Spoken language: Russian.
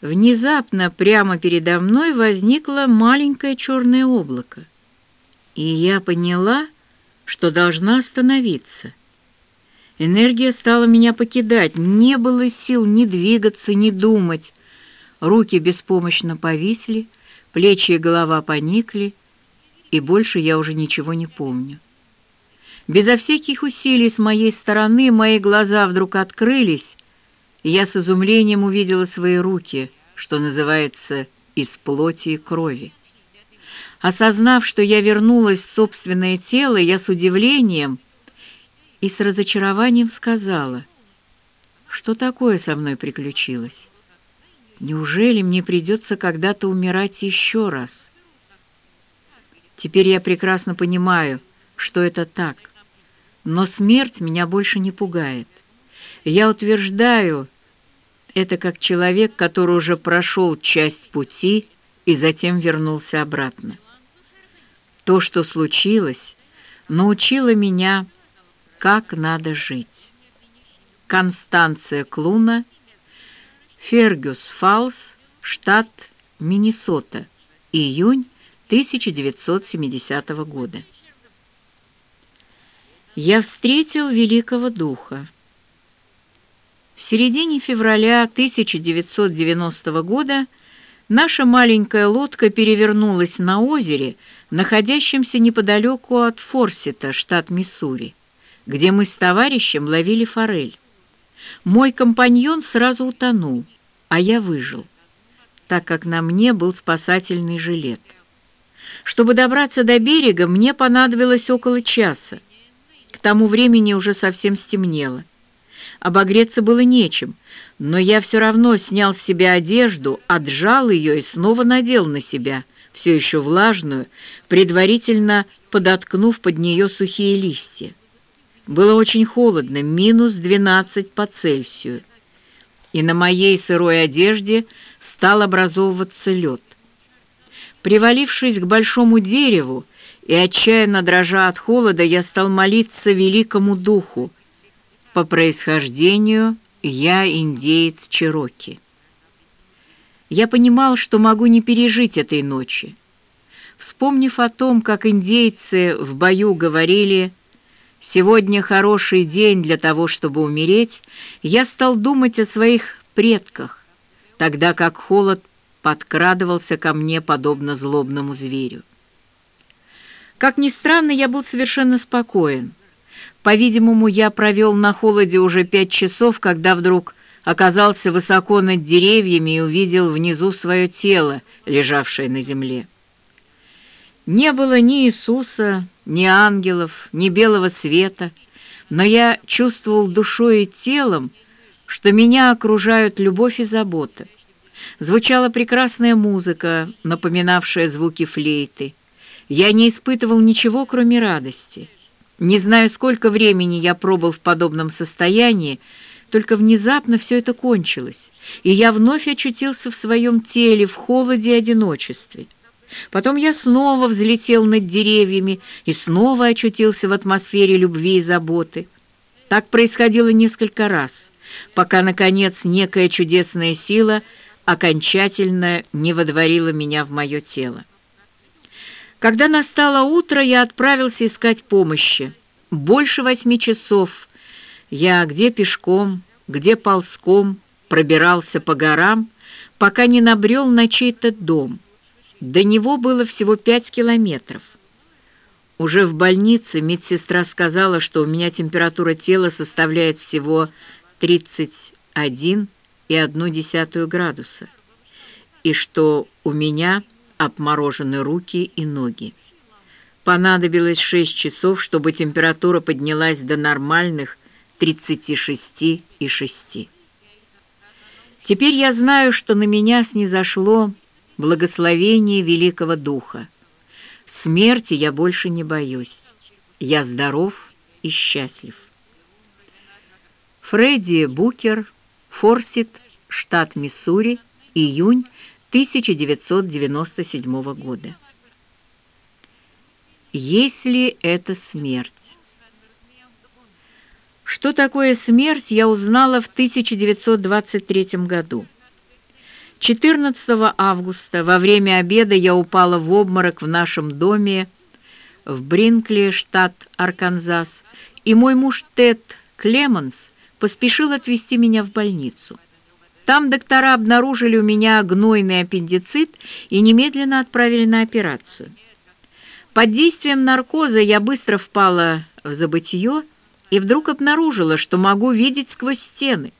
внезапно прямо передо мной возникло маленькое черное облако, и я поняла, что должна остановиться. Энергия стала меня покидать, не было сил ни двигаться, ни думать. Руки беспомощно повисли, плечи и голова поникли, и больше я уже ничего не помню. Безо всяких усилий с моей стороны мои глаза вдруг открылись, и я с изумлением увидела свои руки, что называется, из плоти и крови. Осознав, что я вернулась в собственное тело, я с удивлением и с разочарованием сказала, что такое со мной приключилось. Неужели мне придется когда-то умирать еще раз? Теперь я прекрасно понимаю, что это так, но смерть меня больше не пугает. Я утверждаю это как человек, который уже прошел часть пути и затем вернулся обратно. То, что случилось, научило меня, как надо жить. Констанция Клуна, Фергюс Фалс, штат Миннесота, июнь 1970 года. Я встретил великого духа. В середине февраля 1990 года наша маленькая лодка перевернулась на озере, находящемся неподалеку от Форсита, штат Миссури, где мы с товарищем ловили форель. Мой компаньон сразу утонул, а я выжил, так как на мне был спасательный жилет. Чтобы добраться до берега, мне понадобилось около часа. К тому времени уже совсем стемнело обогреться было нечем, но я все равно снял с себя одежду, отжал ее и снова надел на себя, все еще влажную, предварительно подоткнув под нее сухие листья. Было очень холодно, минус 12 по Цельсию, и на моей сырой одежде стал образовываться лед. Привалившись к большому дереву и отчаянно дрожа от холода, я стал молиться великому духу, по происхождению я индеец Чероки. Я понимал, что могу не пережить этой ночи. Вспомнив о том, как индейцы в бою говорили «Сегодня хороший день для того, чтобы умереть», я стал думать о своих предках, тогда как холод подкрадывался ко мне подобно злобному зверю. Как ни странно, я был совершенно спокоен. По-видимому, я провел на холоде уже пять часов, когда вдруг оказался высоко над деревьями и увидел внизу свое тело, лежавшее на земле. Не было ни Иисуса, ни ангелов, ни белого света, но я чувствовал душой и телом, что меня окружают любовь и забота. Звучала прекрасная музыка, напоминавшая звуки флейты. Я не испытывал ничего, кроме радости. Не знаю, сколько времени я пробыл в подобном состоянии, только внезапно все это кончилось, и я вновь очутился в своем теле в холоде и одиночестве. Потом я снова взлетел над деревьями и снова очутился в атмосфере любви и заботы. Так происходило несколько раз, пока, наконец, некая чудесная сила окончательно не водворила меня в мое тело. Когда настало утро, я отправился искать помощи. Больше восьми часов я где пешком, где ползком пробирался по горам, пока не набрел на чей-то дом. До него было всего пять километров. Уже в больнице медсестра сказала, что у меня температура тела составляет всего 31,1 градуса, и что у меня обморожены руки и ноги. Понадобилось 6 часов, чтобы температура поднялась до нормальных 36,6. Теперь я знаю, что на меня снизошло благословение Великого Духа. Смерти я больше не боюсь. Я здоров и счастлив. Фредди Букер, Форсит, штат Миссури, июнь 1997 года. Если это смерть? Что такое смерть, я узнала в 1923 году. 14 августа во время обеда я упала в обморок в нашем доме в Бринкли, штат Арканзас, и мой муж Тед Клеменс поспешил отвезти меня в больницу. Там доктора обнаружили у меня гнойный аппендицит и немедленно отправили на операцию. Под действием наркоза я быстро впала в забытье и вдруг обнаружила, что могу видеть сквозь стены.